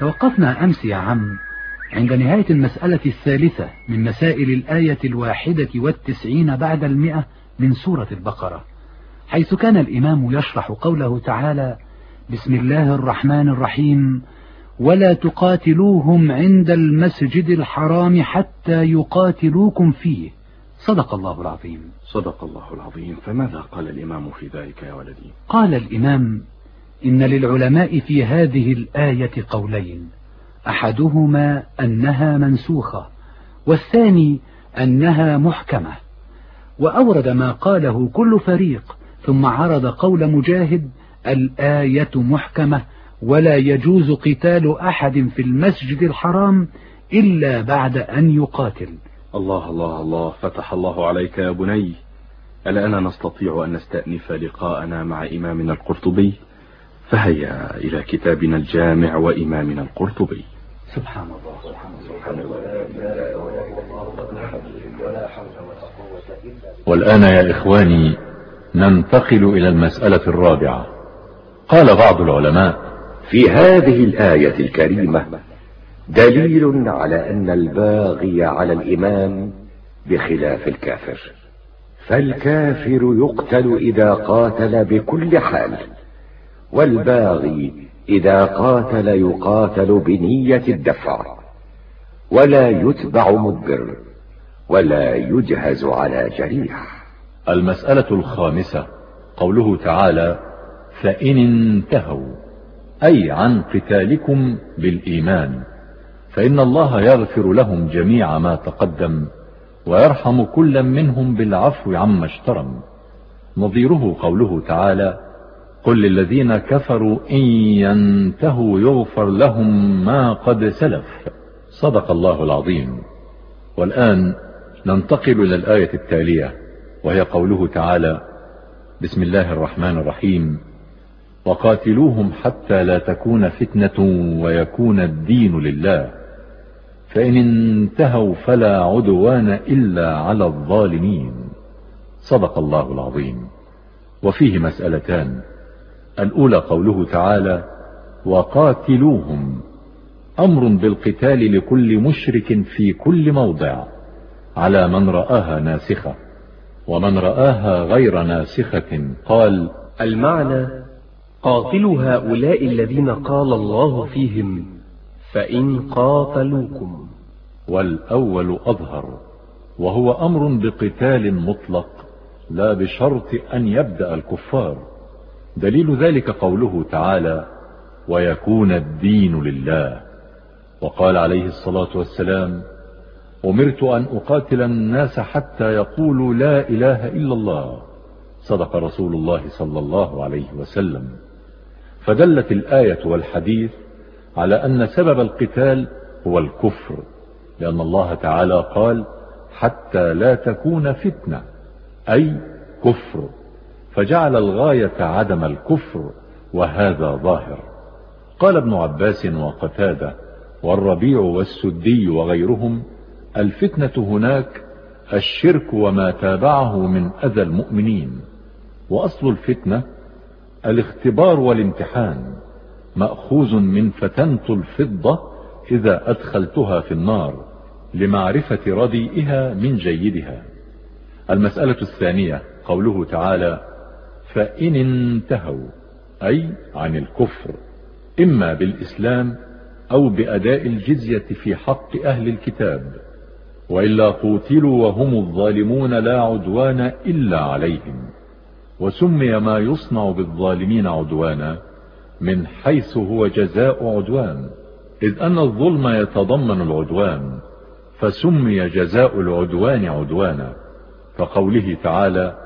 توقفنا أمس يا عم عند نهاية المسألة الثالثة من مسائل الآية الواحدة والتسعين بعد المئة من سورة البقرة حيث كان الإمام يشرح قوله تعالى بسم الله الرحمن الرحيم ولا تقاتلوهم عند المسجد الحرام حتى يقاتلوكم فيه. صدق الله العظيم. صدق الله العظيم. فماذا قال الإمام في ذلك يا ولدي؟ قال الإمام إن للعلماء في هذه الآية قولين. أحدهما أنها منسوخة والثاني أنها محكمة. وأورد ما قاله كل فريق ثم عرض قول مجاهد الآية محكمة ولا يجوز قتال أحد في المسجد الحرام إلا بعد أن يقاتل. الله الله الله فتح الله عليك يا بني. الآن نستطيع أن نستأنف لقاءنا مع إمامنا القرطبي. فهيا إلى كتابنا الجامع وإمامنا القرطبي. سبحان الله سبحان الله والآن يا إخواني ننتقل إلى المسألة الرابعة. قال بعض العلماء في هذه الآية الكريمة دليل على أن الباغي على الإمام بخلاف الكافر. فالكافر يقتل إذا قاتل بكل حال. والباغي إذا قاتل يقاتل بنية الدفع. ولا يتبع مدبر ولا يجهز على جريح. المسألة الخامسة قوله تعالى فإن انتهوا أي عن قتالكم بالإيمان فإن الله يغفر لهم جميع ما تقدم ويرحم كلا منهم بالعفو عما اشترم. نظيره قوله تعالى قل للذين كفروا إن ينتهوا يغفر لهم ما قد سلف. صدق الله العظيم. والآن ننتقل إلى الآية التالية وهي قوله تعالى بسم الله الرحمن الرحيم. وقاتلوهم حتى لا تكون فتنة ويكون الدين لله. فإن انتهوا فلا عدوان إلا على الظالمين. صدق الله العظيم. وفيه مسألتان. الأولى قوله تعالى وقاتلوهم أمر بالقتال لكل مشرك في كل موضع على من رآها ناسخة ومن رآها غير ناسخة قال المعنى قاتلوا هؤلاء الذين قال الله فيهم فإن قاتلوكم. والأول أظهر وهو أمر بقتال مطلق لا بشرط أن يبدأ الكفار. دليل ذلك قوله تعالى ويكون الدين لله وقال عليه الصلاة والسلام أمرت أن أقاتل الناس حتى يقولوا لا إله إلا الله صدق رسول الله صلى الله عليه وسلم. فدلت الآية والحديث على أن سبب القتال هو الكفر لأن الله تعالى قال حتى لا تكون فتنة أي كفر. فجعل الغاية عدم الكفر وهذا ظاهر. قال ابن عباس وقتادة والربيع والسدي وغيرهم الفتنة هناك الشرك وما تابعه من أذى المؤمنين وأصل الفتنة الاختبار والامتحان مأخوذ من فتنت الفضة إذا أدخلتها في النار لمعرفة رديئها من جيدها. المسألة الثانية قوله تعالى فإن انتهوا أي عن الكفر إما بالإسلام أو بأداء الجزية في حق أهل الكتاب وإلا قوتلوا وهم الظالمون لا عدوان إلا عليهم. وسمي ما يصنع بالظالمين عدوانا من حيث هو جزاء عدوان إذ أن الظلم يتضمن العدوان فسمي جزاء العدوان عدوانا فقوله تعالى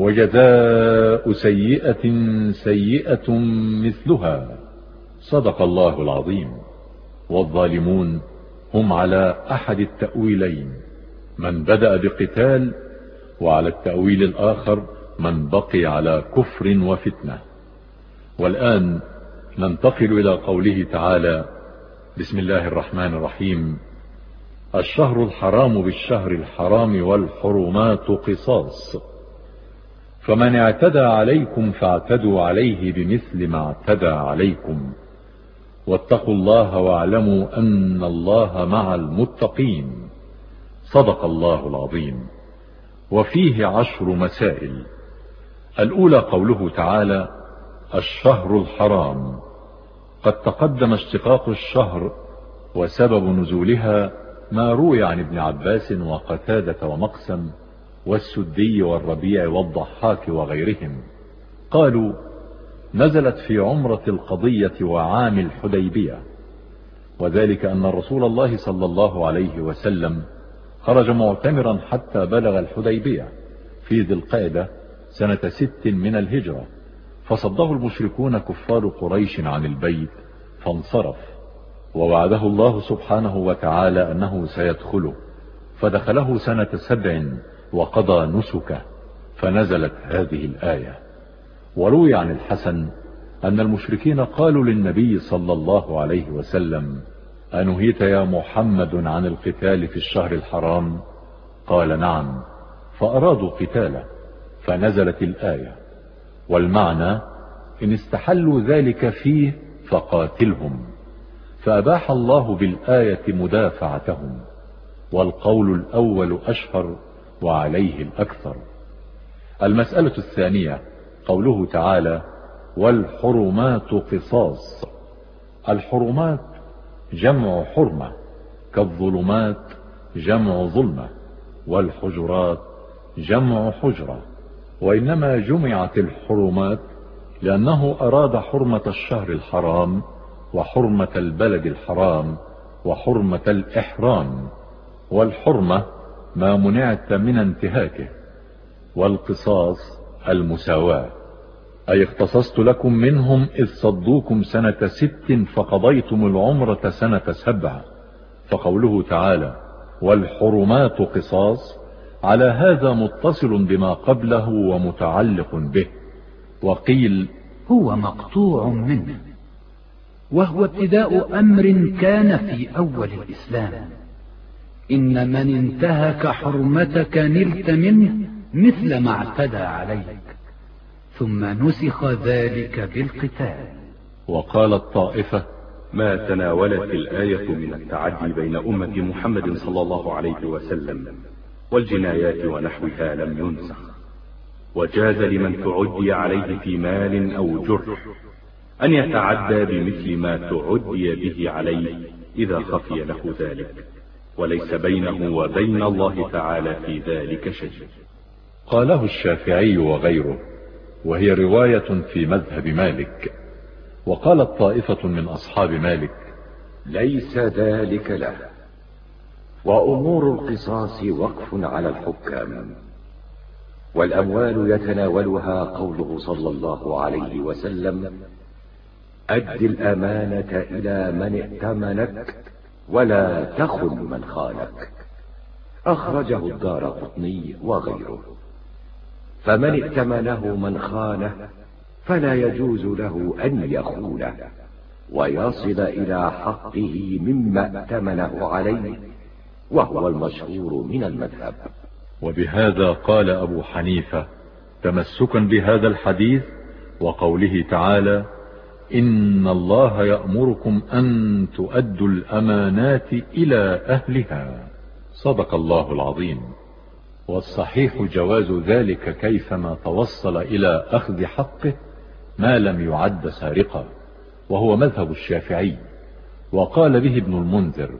وجزاء سيئة سيئة مثلها. صدق الله العظيم. والظالمون هم على أحد التأويلين. من بدأ بقتال وعلى التأويل الآخر من بقي على كفر وفتنة. والآن ننتقل إلى قوله تعالى بسم الله الرحمن الرحيم. الشهر الحرام بالشهر الحرام والحرمات قصاص. فمن اعتدى عليكم فاعتدوا عليه بمثل ما اعتدى عليكم. واتقوا الله واعلموا أن الله مع المتقين. صدق الله العظيم. وفيه عشر مسائل. الأولى قوله تعالى الشهر الحرام. قد تقدم اشتقاق الشهر وسبب نزولها ما روي عن ابن عباس وقتادة ومقسم والسدي والربيع والضحاك وغيرهم. قالوا نزلت في عمرة القضية وعام الحديبية. وذلك أن رسول الله صلى الله عليه وسلم خرج معتمرا حتى بلغ الحديبية في ذي القعدة سنة ست من الهجرة. فصده المشركون كفار قريش عن البيت فانصرف. ووعده الله سبحانه وتعالى أنه سيدخله. فدخله سنة سبع وقضى نسكه فنزلت هذه الآية. وروي عن الحسن أن المشركين قالوا للنبي صلى الله عليه وسلم أنهيت يا محمد عن القتال في الشهر الحرام؟ قال نعم فأرادوا قتاله فنزلت الآية. والمعنى إن استحلوا ذلك فيه فقاتلهم فأباح الله بالآية مدافعتهم والقول الأول أشهر وعليه الأكثر المسألة الثانية قوله تعالى والحرمات قصاص. الحرمات جمع حرمة كالظلمات جمع ظلمة والحجرات جمع حجرة. وإنما جمعت الحرمات لأنه أراد حرمة الشهر الحرام وحرمة البلد الحرام وحرمة الإحرام. والحرمة ما منعت من انتهاكه والقصاص المساواة. أي اختصصت لكم منهم إذ صدوكم سنة ست فقضيتم العمرة سنة سبع فقوله تعالى والحرمات قصاص على هذا متصل بما قبله ومتعلق به. وقيل هو مقطوع منه وهو ابتداء أمر كان في أول الإسلام. إن من انتهك حرمتك نلت منه مثل ما اعتدى عليك. ثم نسخ ذلك بالقتال. وقال الطائفة ما تناولت الآية من التعدي بين أمة محمد صلى الله عليه وسلم والجنايات ونحوها لم ينسخ. وجاز لمن تعدي عليه في مال أو جرح أن يتعدى بمثل ما تعدي به عليه إذا خفي له ذلك. وليس بينه وبين الله تعالى في ذلك شيء. قاله الشافعي وغيره وهي رواية في مذهب مالك وقالت طائفة من أصحاب مالك ليس ذلك له. وأمور القصاص وقف على الحكام والأموال يتناولها قوله صلى الله عليه وسلم أد الأمانة إلى من ائتمنك ولا تخن من خانك. أخرجه الدار قطني وغيره. فمن ائتمنه من خانه فلا يجوز له أن يخونه ويصل إلى حقه مما ائتمنه عليه وهو المشهور من المذهب. وبهذا قال أبو حنيفة تمسكا بهذا الحديث وقوله تعالى إن الله يأمركم أن تؤدوا الأمانات إلى أهلها. صدق الله العظيم. والصحيح جواز ذلك كيفما توصل إلى أخذ حقه ما لم يعد سارقا وهو مذهب الشافعي. وقال به ابن المنذر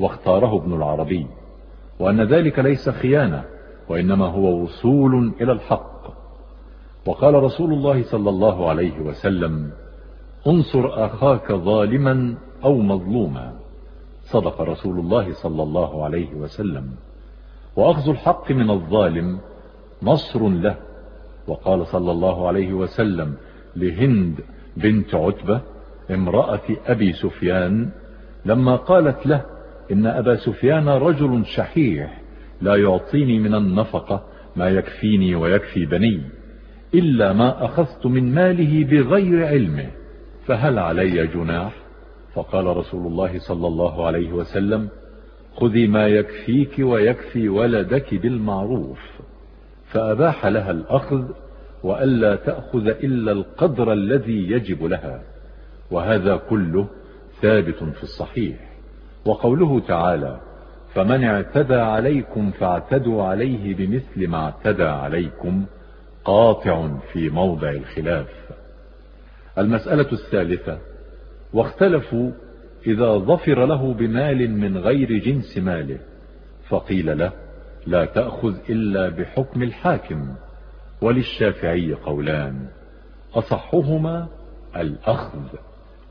واختاره ابن العربي وأن ذلك ليس خيانة وإنما هو وصول إلى الحق. وقال رسول الله صلى الله عليه وسلم انصر أخاك ظالما أو مظلوما صدق رسول الله صلى الله عليه وسلم. وأخذ الحق من الظالم نصر له. وقال صلى الله عليه وسلم لهند بنت عتبة امرأة أبي سفيان لما قالت له إن أبا سفيان رجل شحيح لا يعطيني من النفقة ما يكفيني ويكفي بني إلا ما أخذت من ماله بغير علمه. فهل علي جناح؟ فقال رسول الله صلى الله عليه وسلم خذي ما يكفيك ويكفي ولدك بالمعروف. فأباح لها الأخذ وألا تأخذ إلا القدر الذي يجب لها وهذا كله ثابت في الصحيح. وقوله تعالى فمن اعتدى عليكم فاعتدوا عليه بمثل ما اعتدى عليكم قاطع في موضع الخلاف. المسألة الثالثة. واختلفوا إذا ظفر له بمال من غير جنس ماله فقيل له لا تأخذ إلا بحكم الحاكم وللشافعي قولان أصحهما الأخذ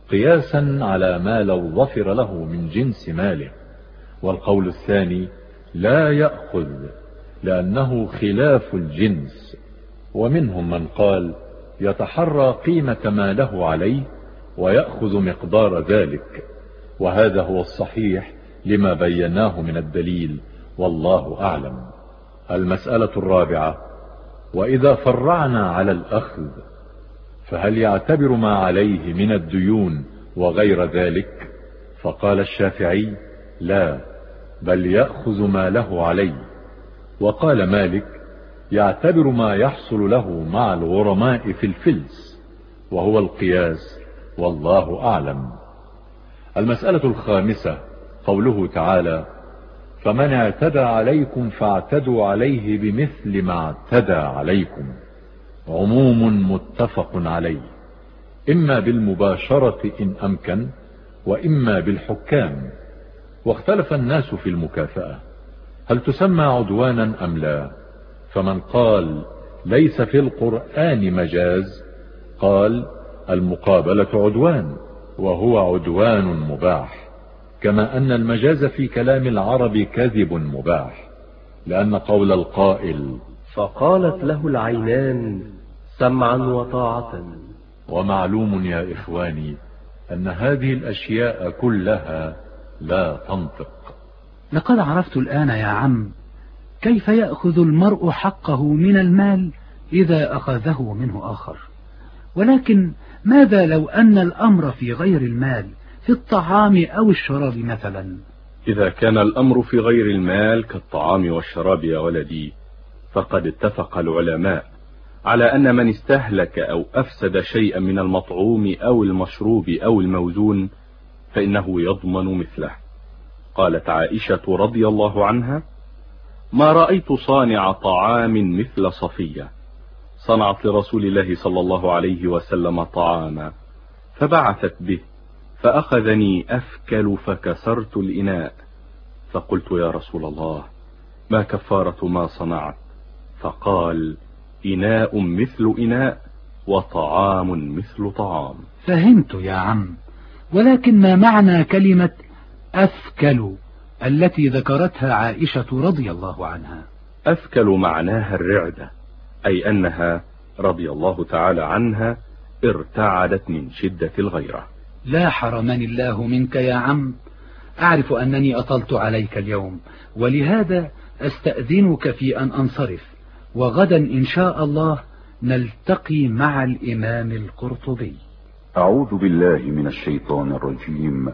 قياسا على ما لو ظفر له من جنس ماله. والقول الثاني لا يأخذ لأنه خلاف الجنس. ومنهم من قال يتحرى قيمة ما له عليه ويأخذ مقدار ذلك. وهذا هو الصحيح لما بيناه من الدليل والله أعلم. المسألة الرابعة وإذا فرعنا على الأخذ فهل يعتبر ما عليه من الديون وغير ذلك؟ فقال الشافعي لا بل يأخذ ما له عليه. وقال مالك يعتبر ما يحصل له مع الغرماء في الفلس وهو القياس والله أعلم. المسألة الخامسة قوله تعالى فمن اعتدى عليكم فاعتدوا عليه بمثل ما اعتدى عليكم. عموم متفق عليه. إما بالمباشرة إن أمكن وإما بالحكام. واختلف الناس في المكافأة. هل تسمى عدوانا أم لا؟ فمن قال ليس في القرآن مجاز قال المقابلة عدوان وهو عدوان مباح كما أن المجاز في كلام العرب كذب مباح لأن قول القائل فقالت له العينان سمعا وطاعة. ومعلوم يا إخواني أن هذه الأشياء كلها لا تنطق. لقد عرفت الآن يا عم كيف يأخذ المرء حقه من المال إذا أخذه منه آخر؟ ولكن ماذا لو أن الأمر في غير المال في الطعام أو الشراب مثلا؟ إذا كان الأمر في غير المال كالطعام والشراب يا ولدي فقد اتفق العلماء على أن من استهلك أو أفسد شيئا من المطعوم أو المشروب أو الموزون فإنه يضمن مثله. قالت عائشة رضي الله عنها ما رأيت صانع طعام مثل صفية. صنعت لرسول الله صلى الله عليه وسلم طعاما فبعثت به فأخذني أفكل فكسرت الإناء. فقلت يا رسول الله ما كفارة ما صنعت؟ فقال إناء مثل إناء وطعام مثل طعام. فهمت يا عم ولكن ما معنى كلمة أفكل؟ التي ذكرتها عائشة رضي الله عنها. أفكل معناها الرعدة أي أنها رضي الله تعالى عنها ارتعدت من شدة الغيرة. لا حرمني الله منك يا عم أعرف أنني أطلت عليك اليوم ولهذا أستأذنك في أن أنصرف وغدا إن شاء الله نلتقي مع الإمام القرطبي. أعوذ بالله من الشيطان الرجيم.